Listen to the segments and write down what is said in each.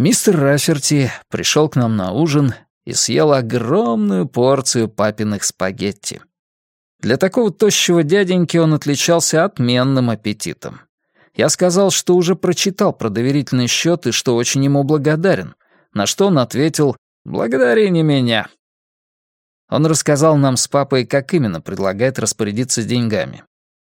Мистер Раферти пришел к нам на ужин и съел огромную порцию папиных спагетти. Для такого тощего дяденьки он отличался отменным аппетитом. Я сказал, что уже прочитал про доверительный счет и что очень ему благодарен, на что он ответил «Благодари не меня». Он рассказал нам с папой, как именно предлагает распорядиться деньгами.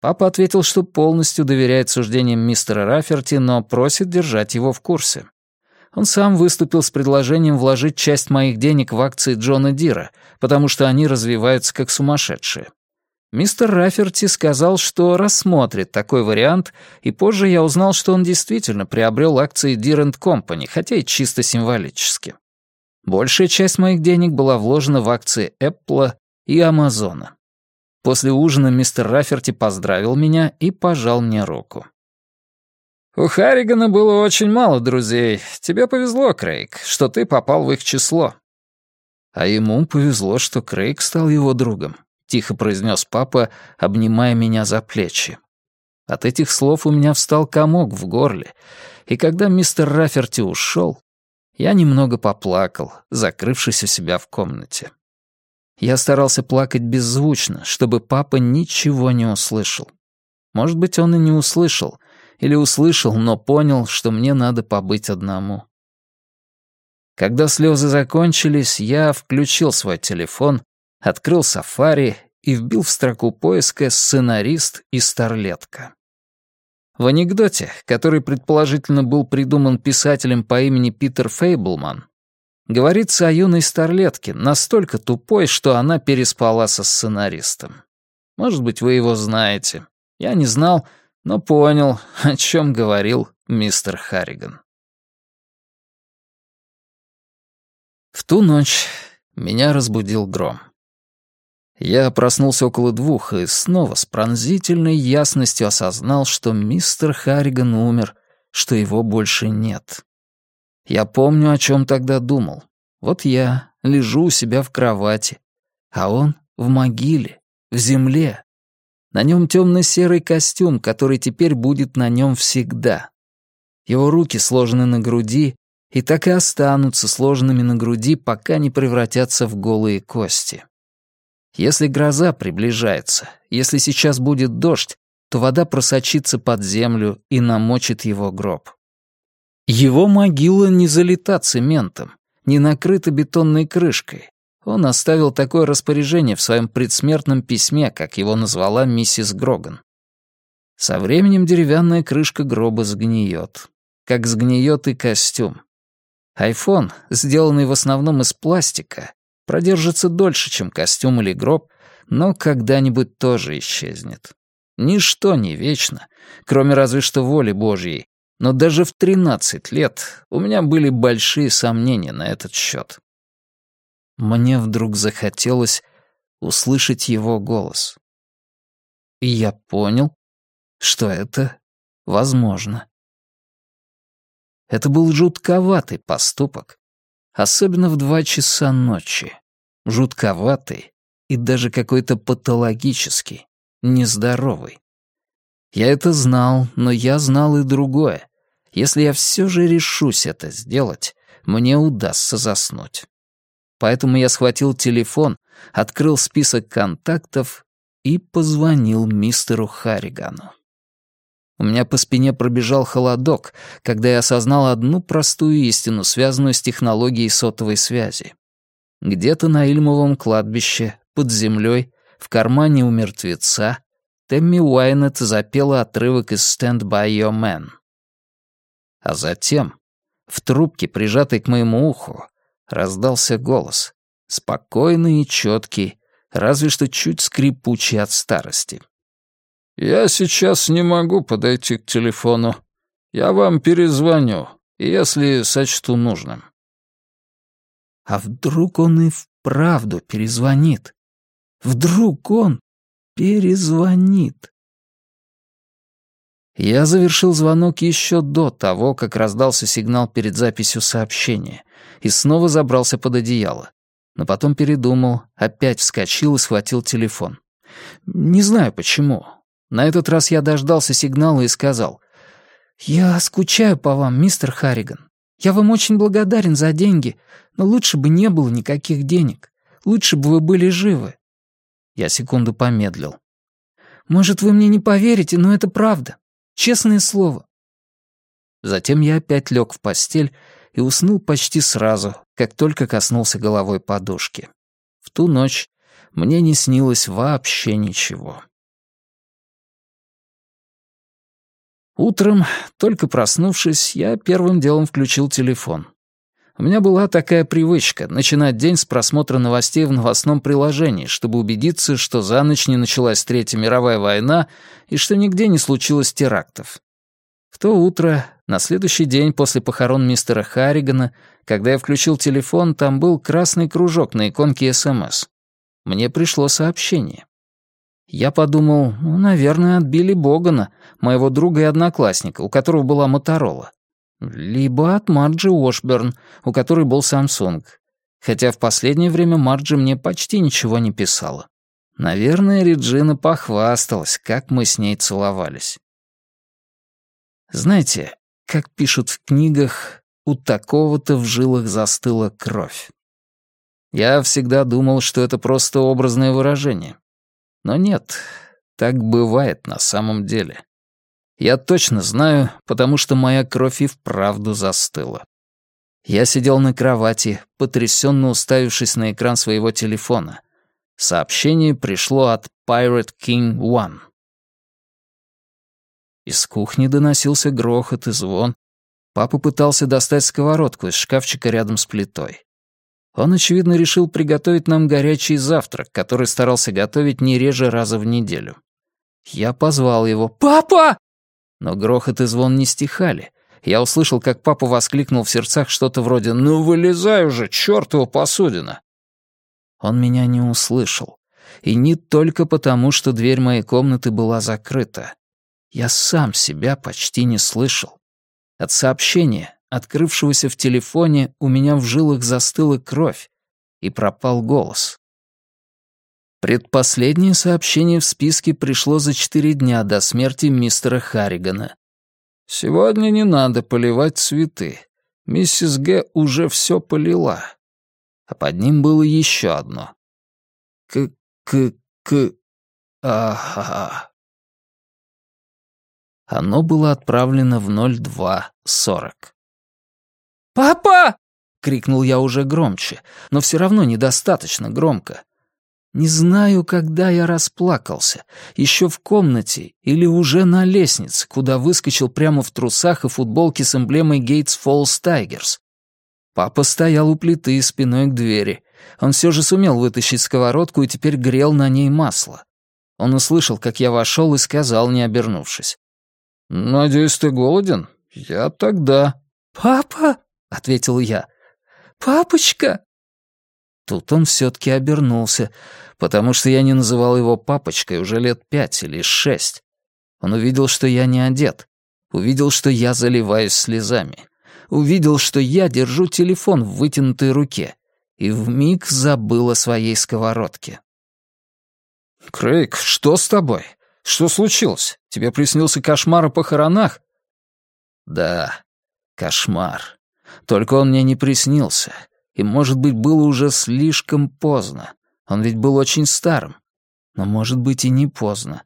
Папа ответил, что полностью доверяет суждениям мистера Раферти, но просит держать его в курсе. Он сам выступил с предложением вложить часть моих денег в акции Джона Дира, потому что они развиваются как сумасшедшие. Мистер Раферти сказал, что рассмотрит такой вариант, и позже я узнал, что он действительно приобрел акции Deer Company, хотя и чисто символически. Большая часть моих денег была вложена в акции Apple и Амазона. После ужина мистер Раферти поздравил меня и пожал мне руку. «У Харригана было очень мало друзей. Тебе повезло, Крейг, что ты попал в их число». А ему повезло, что Крейг стал его другом тихо произнес папа, обнимая меня за плечи. От этих слов у меня встал комок в горле, и когда мистер Раферти ушел, я немного поплакал, закрывшись у себя в комнате. Я старался плакать беззвучно, чтобы папа ничего не услышал. Может быть, он и не услышал, или услышал, но понял, что мне надо побыть одному. Когда слезы закончились, я включил свой телефон открыл Safari и вбил в строку поиска «сценарист» и «старлетка». В анекдоте, который предположительно был придуман писателем по имени Питер Фейблман, говорится о юной старлетке, настолько тупой, что она переспала со сценаристом. Может быть, вы его знаете. Я не знал, но понял, о чем говорил мистер Харриган. В ту ночь меня разбудил гром. Я проснулся около двух и снова с пронзительной ясностью осознал, что мистер Харриган умер, что его больше нет. Я помню, о чем тогда думал. Вот я лежу у себя в кровати, а он в могиле, в земле. На нем темно-серый костюм, который теперь будет на нем всегда. Его руки сложены на груди и так и останутся сложенными на груди, пока не превратятся в голые кости. Если гроза приближается, если сейчас будет дождь, то вода просочится под землю и намочит его гроб. Его могила не залита цементом, не накрыта бетонной крышкой. Он оставил такое распоряжение в своем предсмертном письме, как его назвала миссис Гроган. Со временем деревянная крышка гроба сгниет, как сгниет и костюм. Айфон, сделанный в основном из пластика, продержится дольше, чем костюм или гроб, но когда-нибудь тоже исчезнет. Ничто не вечно, кроме разве что воли Божьей, но даже в 13 лет у меня были большие сомнения на этот счет. Мне вдруг захотелось услышать его голос. И я понял, что это возможно. Это был жутковатый поступок, особенно в два часа ночи. Жутковатый и даже какой-то патологический, нездоровый. Я это знал, но я знал и другое. Если я все же решусь это сделать, мне удастся заснуть. Поэтому я схватил телефон, открыл список контактов и позвонил мистеру Харригану. У меня по спине пробежал холодок, когда я осознал одну простую истину, связанную с технологией сотовой связи. Где-то на Ильмовом кладбище, под землей, в кармане у мертвеца, Тэмми Уайнет запела отрывок из «Stand by your man». А затем, в трубке, прижатой к моему уху, раздался голос, спокойный и четкий, разве что чуть скрипучий от старости. «Я сейчас не могу подойти к телефону. Я вам перезвоню, если сочту нужным». А вдруг он и вправду перезвонит? Вдруг он перезвонит? Я завершил звонок еще до того, как раздался сигнал перед записью сообщения, и снова забрался под одеяло. Но потом передумал, опять вскочил и схватил телефон. Не знаю почему, на этот раз я дождался сигнала и сказал, «Я скучаю по вам, мистер Харриган. Я вам очень благодарен за деньги, но лучше бы не было никаких денег. Лучше бы вы были живы». Я секунду помедлил. «Может, вы мне не поверите, но это правда. Честное слово». Затем я опять лег в постель и уснул почти сразу, как только коснулся головой подушки. В ту ночь мне не снилось вообще ничего. Утром, только проснувшись, я первым делом включил телефон. У меня была такая привычка — начинать день с просмотра новостей в новостном приложении, чтобы убедиться, что за ночь не началась Третья мировая война и что нигде не случилось терактов. В то утро, на следующий день после похорон мистера Харригана, когда я включил телефон, там был красный кружок на иконке СМС. Мне пришло сообщение. Я подумал, ну, наверное, от Билли Богана, моего друга и одноклассника, у которого была Моторола. Либо от Марджи Уошберн, у которой был Samsung. Хотя в последнее время Марджи мне почти ничего не писала. Наверное, Реджина похвасталась, как мы с ней целовались. Знаете, как пишут в книгах, у такого-то в жилах застыла кровь. Я всегда думал, что это просто образное выражение. Но нет, так бывает на самом деле. Я точно знаю, потому что моя кровь и вправду застыла. Я сидел на кровати, потрясенно уставившись на экран своего телефона. Сообщение пришло от Pirate King One. Из кухни доносился грохот и звон. Папа пытался достать сковородку из шкафчика рядом с плитой. Он, очевидно, решил приготовить нам горячий завтрак, который старался готовить не реже раза в неделю. Я позвал его «Папа!» Но грохот и звон не стихали. Я услышал, как папа воскликнул в сердцах что-то вроде «Ну вылезай уже, чёртова посудина!» Он меня не услышал. И не только потому, что дверь моей комнаты была закрыта. Я сам себя почти не слышал. От сообщения, открывшегося в телефоне, у меня в жилах застыла кровь, и пропал голос. Предпоследнее сообщение в списке пришло за четыре дня до смерти мистера Харригана. «Сегодня не надо поливать цветы. Миссис Г. уже все полила». А под ним было еще одно. «К-к-к... Ага...» Оно было отправлено в 02.40. «Папа!» — крикнул я уже громче, но все равно недостаточно громко. Не знаю, когда я расплакался, еще в комнате или уже на лестнице, куда выскочил прямо в трусах и футболке с эмблемой Gates Falls Tigers. Папа стоял у плиты спиной к двери. Он все же сумел вытащить сковородку и теперь грел на ней масло. Он услышал, как я вошел и сказал, не обернувшись. «Надеюсь, ты голоден? Я тогда». «Папа?» — ответил я. «Папочка!» Тут он все-таки обернулся, потому что я не называл его папочкой уже лет пять или шесть. Он увидел, что я не одет. Увидел, что я заливаюсь слезами. Увидел, что я держу телефон в вытянутой руке. И вмиг забыл о своей сковородке. «Крейг, что с тобой? Что случилось? Тебе приснился кошмар о похоронах?» «Да, кошмар. Только он мне не приснился. И, может быть, было уже слишком поздно. Он ведь был очень старым. Но, может быть, и не поздно.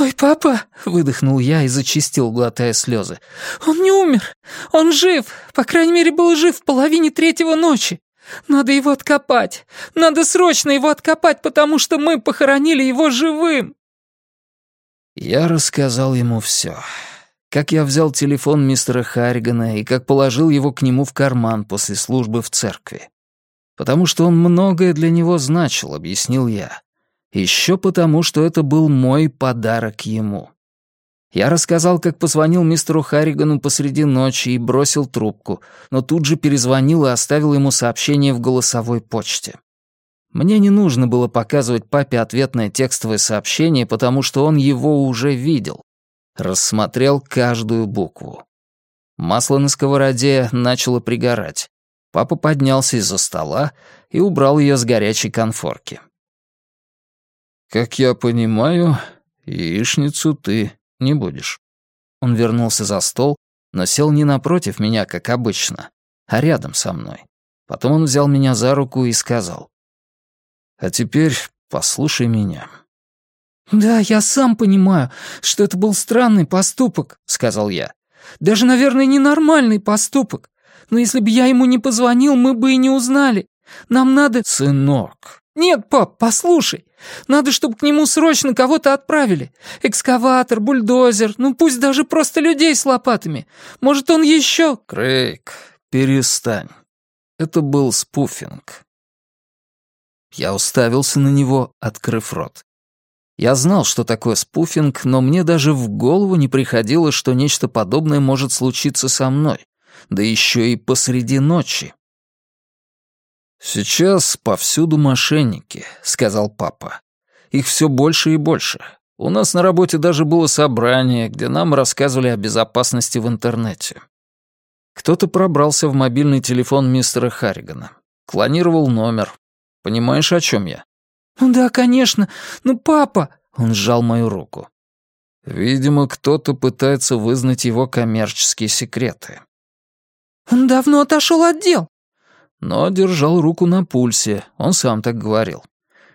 «Ой, папа!» — выдохнул я и зачистил, глотая слезы. «Он не умер! Он жив! По крайней мере, был жив в половине третьего ночи! Надо его откопать! Надо срочно его откопать, потому что мы похоронили его живым!» Я рассказал ему все. Как я взял телефон мистера Харригана и как положил его к нему в карман после службы в церкви. Потому что он многое для него значил, объяснил я. Еще потому, что это был мой подарок ему. Я рассказал, как позвонил мистеру Харригану посреди ночи и бросил трубку, но тут же перезвонил и оставил ему сообщение в голосовой почте. Мне не нужно было показывать папе ответное текстовое сообщение, потому что он его уже видел. Рассмотрел каждую букву. Масло на сковороде начало пригорать. Папа поднялся из-за стола и убрал ее с горячей конфорки. «Как я понимаю, яичницу ты не будешь». Он вернулся за стол но сел не напротив меня, как обычно, а рядом со мной. Потом он взял меня за руку и сказал. «А теперь послушай меня». «Да, я сам понимаю, что это был странный поступок», — сказал я. «Даже, наверное, ненормальный поступок. Но если бы я ему не позвонил, мы бы и не узнали. Нам надо...» «Сынок...» «Нет, пап, послушай. Надо, чтобы к нему срочно кого-то отправили. Экскаватор, бульдозер, ну пусть даже просто людей с лопатами. Может, он еще...» «Крейг, перестань. Это был спуфинг». Я уставился на него, открыв рот. Я знал, что такое спуфинг, но мне даже в голову не приходило, что нечто подобное может случиться со мной, да еще и посреди ночи. «Сейчас повсюду мошенники», — сказал папа. «Их все больше и больше. У нас на работе даже было собрание, где нам рассказывали о безопасности в интернете. Кто-то пробрался в мобильный телефон мистера Харригана, клонировал номер. Понимаешь, о чем я?» «Ну да, конечно. Ну, папа...» Он сжал мою руку. «Видимо, кто-то пытается вызнать его коммерческие секреты». «Он давно отошел от дел но держал руку на пульсе, он сам так говорил.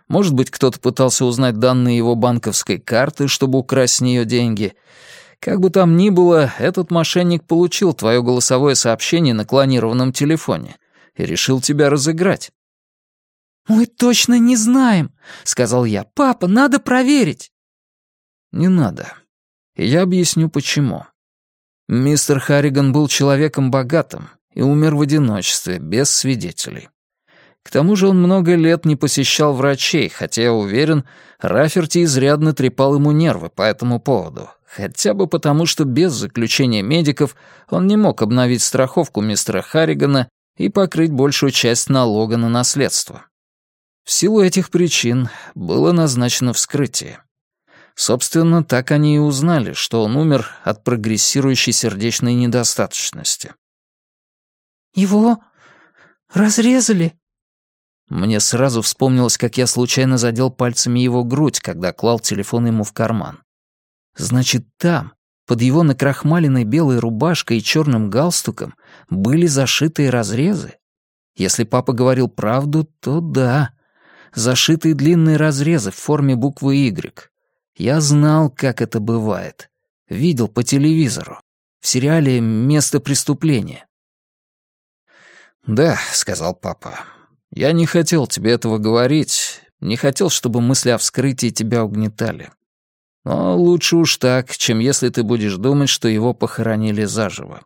Может быть, кто-то пытался узнать данные его банковской карты, чтобы украсть с нее деньги. Как бы там ни было, этот мошенник получил твое голосовое сообщение на клонированном телефоне и решил тебя разыграть. «Мы точно не знаем», — сказал я. «Папа, надо проверить». «Не надо. я объясню, почему. Мистер Харриган был человеком богатым, и умер в одиночестве, без свидетелей. К тому же он много лет не посещал врачей, хотя, я уверен, Раферти изрядно трепал ему нервы по этому поводу, хотя бы потому, что без заключения медиков он не мог обновить страховку мистера Харригана и покрыть большую часть налога на наследство. В силу этих причин было назначено вскрытие. Собственно, так они и узнали, что он умер от прогрессирующей сердечной недостаточности. «Его разрезали?» Мне сразу вспомнилось, как я случайно задел пальцами его грудь, когда клал телефон ему в карман. Значит, там, под его накрахмаленной белой рубашкой и черным галстуком, были зашитые разрезы? Если папа говорил правду, то да. Зашитые длинные разрезы в форме буквы «Y». Я знал, как это бывает. Видел по телевизору. В сериале «Место преступления». «Да», — сказал папа. «Я не хотел тебе этого говорить, не хотел, чтобы мысли о вскрытии тебя угнетали. Но лучше уж так, чем если ты будешь думать, что его похоронили заживо.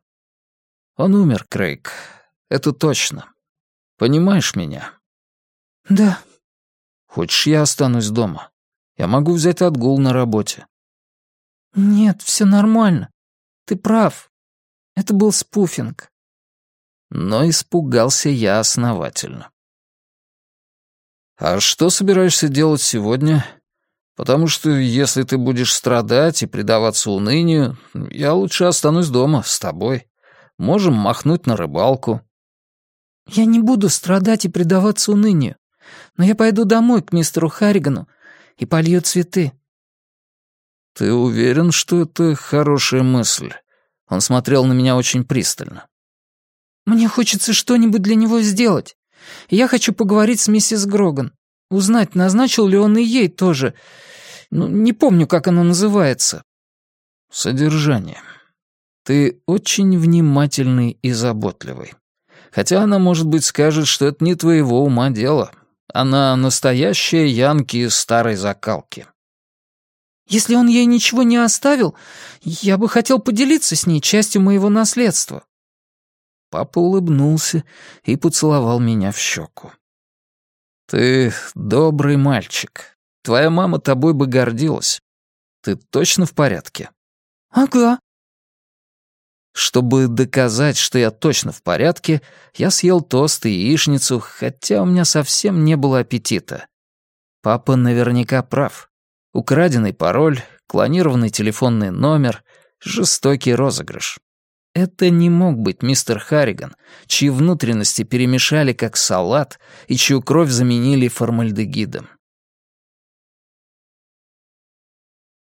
Он умер, Крейг, это точно. Понимаешь меня?» «Да». «Хочешь, я останусь дома? Я могу взять отгул на работе». «Нет, все нормально. Ты прав. Это был спуфинг но испугался я основательно. «А что собираешься делать сегодня? Потому что если ты будешь страдать и предаваться унынию, я лучше останусь дома с тобой. Можем махнуть на рыбалку». «Я не буду страдать и предаваться унынию, но я пойду домой к мистеру Харригану и полью цветы». «Ты уверен, что это хорошая мысль?» Он смотрел на меня очень пристально. Мне хочется что-нибудь для него сделать. Я хочу поговорить с миссис Гроган. Узнать, назначил ли он и ей тоже. Ну, не помню, как оно называется. Содержание. Ты очень внимательный и заботливый. Хотя она, может быть, скажет, что это не твоего ума дело. Она настоящая Янки старой закалки. Если он ей ничего не оставил, я бы хотел поделиться с ней частью моего наследства. Папа улыбнулся и поцеловал меня в щеку. «Ты добрый мальчик. Твоя мама тобой бы гордилась. Ты точно в порядке?» «Ага». Чтобы доказать, что я точно в порядке, я съел тост и яичницу, хотя у меня совсем не было аппетита. Папа наверняка прав. Украденный пароль, клонированный телефонный номер, жестокий розыгрыш. Это не мог быть мистер Харриган, чьи внутренности перемешали как салат и чью кровь заменили формальдегидом.